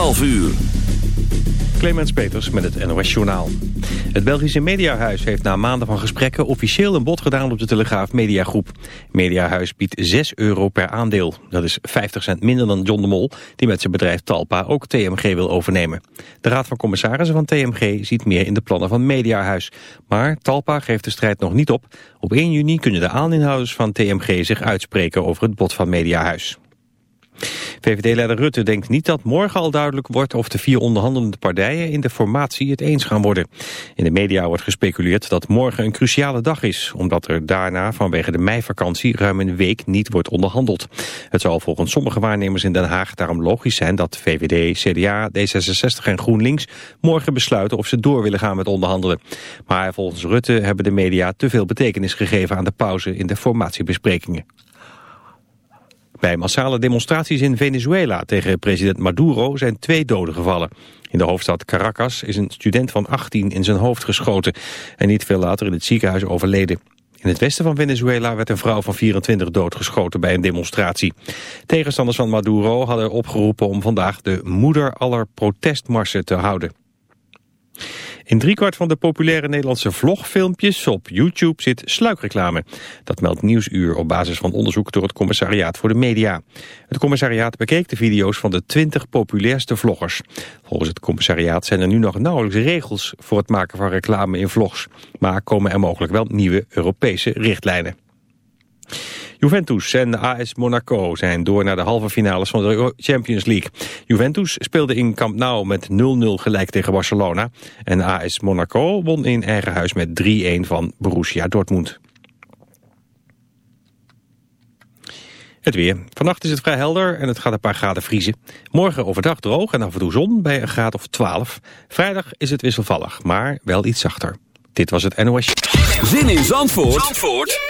12 uur. Clemens Peters met het NOS Journaal. Het Belgische Mediahuis heeft na maanden van gesprekken officieel een bod gedaan op de Telegraaf Mediagroep. Mediahuis biedt 6 euro per aandeel. Dat is 50 cent minder dan John de Mol, die met zijn bedrijf Talpa ook TMG wil overnemen. De Raad van Commissarissen van TMG ziet meer in de plannen van Mediahuis. Maar Talpa geeft de strijd nog niet op. Op 1 juni kunnen de aandeelhouders van TMG zich uitspreken over het bod van Mediahuis. VVD-leider Rutte denkt niet dat morgen al duidelijk wordt of de vier onderhandelende partijen in de formatie het eens gaan worden. In de media wordt gespeculeerd dat morgen een cruciale dag is, omdat er daarna vanwege de meivakantie ruim een week niet wordt onderhandeld. Het zal volgens sommige waarnemers in Den Haag daarom logisch zijn dat VVD, CDA, D66 en GroenLinks morgen besluiten of ze door willen gaan met onderhandelen. Maar volgens Rutte hebben de media te veel betekenis gegeven aan de pauze in de formatiebesprekingen. Bij massale demonstraties in Venezuela tegen president Maduro zijn twee doden gevallen. In de hoofdstad Caracas is een student van 18 in zijn hoofd geschoten en niet veel later in het ziekenhuis overleden. In het westen van Venezuela werd een vrouw van 24 doodgeschoten bij een demonstratie. Tegenstanders van Maduro hadden opgeroepen om vandaag de moeder aller protestmarsen te houden. In driekwart van de populaire Nederlandse vlogfilmpjes op YouTube zit sluikreclame. Dat meldt Nieuwsuur op basis van onderzoek door het Commissariaat voor de Media. Het commissariaat bekeek de video's van de 20 populairste vloggers. Volgens het commissariaat zijn er nu nog nauwelijks regels voor het maken van reclame in vlogs. Maar komen er mogelijk wel nieuwe Europese richtlijnen. Juventus en AS Monaco zijn door naar de halve finales van de Champions League. Juventus speelde in Camp Nou met 0-0 gelijk tegen Barcelona. En AS Monaco won in eigen huis met 3-1 van Borussia Dortmund. Het weer. Vannacht is het vrij helder en het gaat een paar graden vriezen. Morgen overdag droog en af en toe zon bij een graad of 12. Vrijdag is het wisselvallig, maar wel iets zachter. Dit was het NOS. Zin in Zandvoort, Zandvoort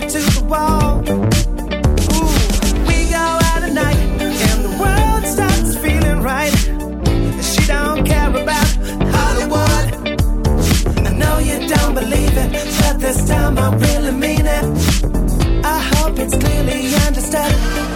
to the wall. Ooh, we go out at night and the world starts feeling right. She don't care about I know you don't believe it, but this time I really mean it. I hope it's clearly understood.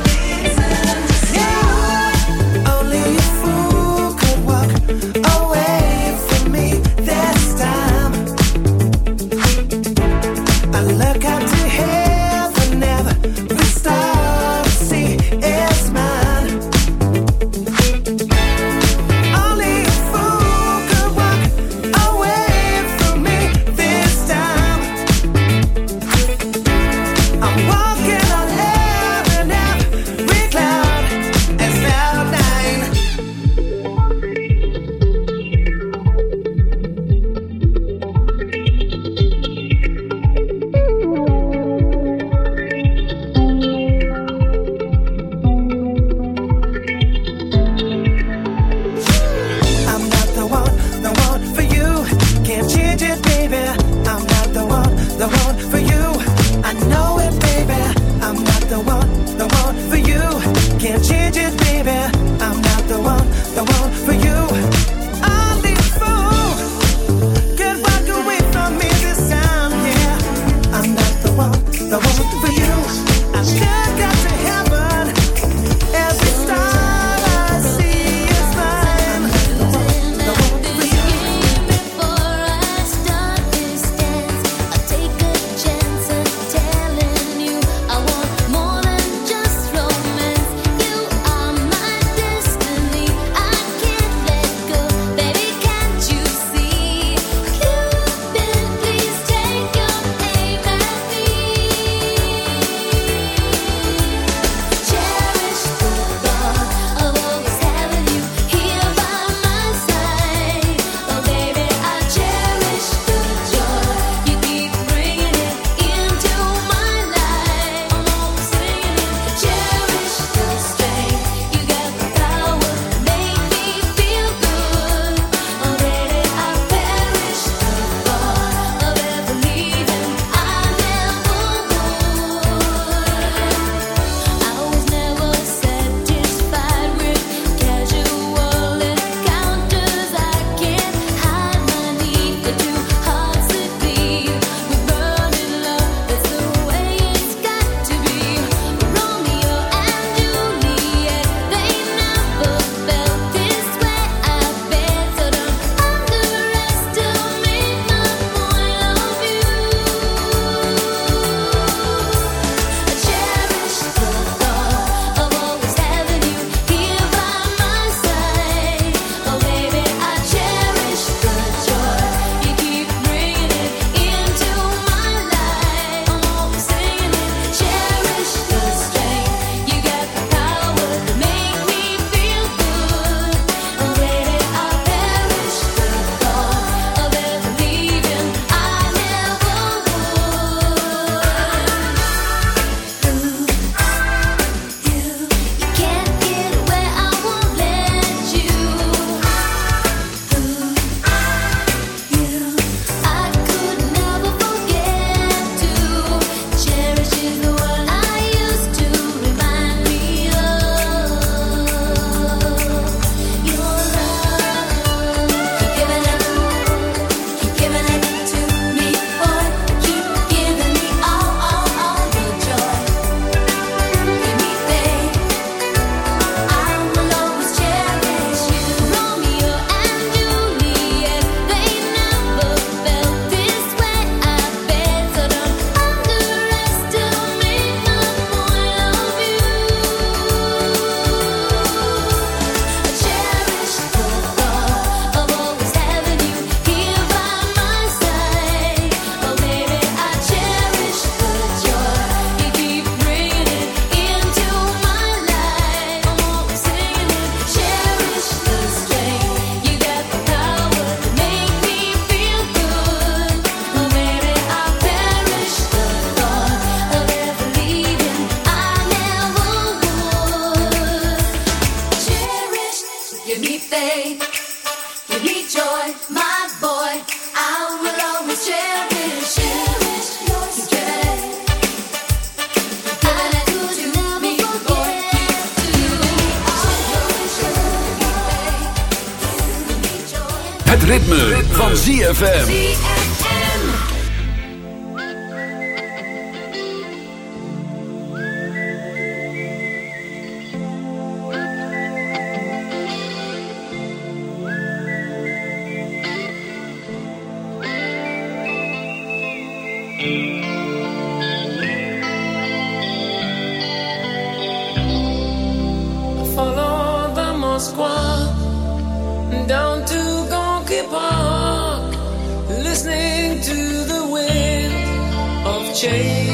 Change.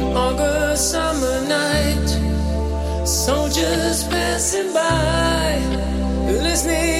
An August summer night, soldiers passing by, listening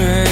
Everlasting.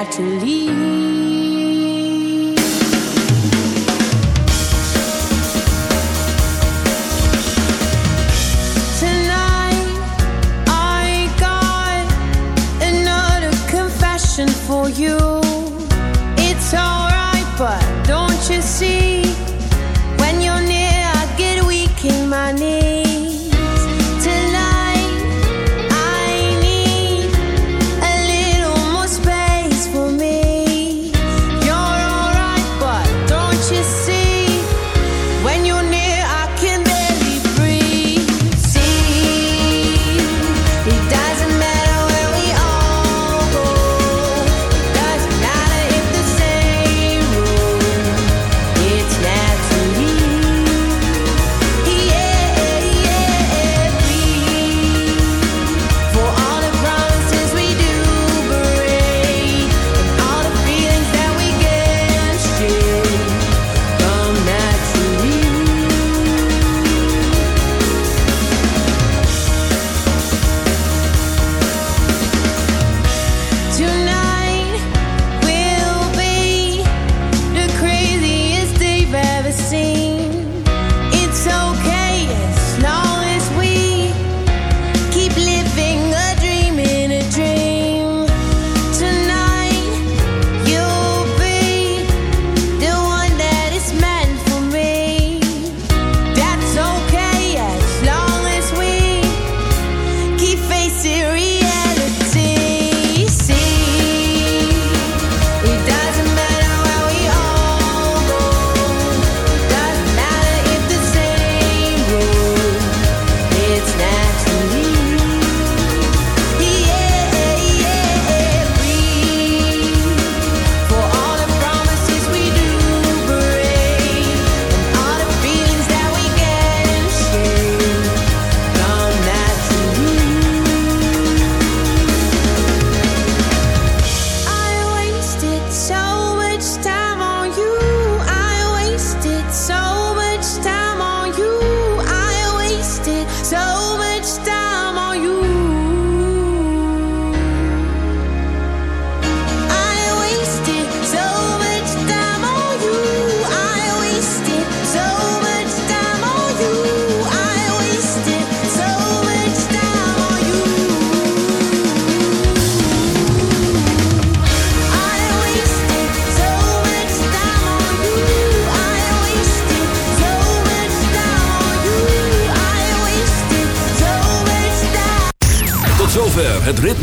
Naturally.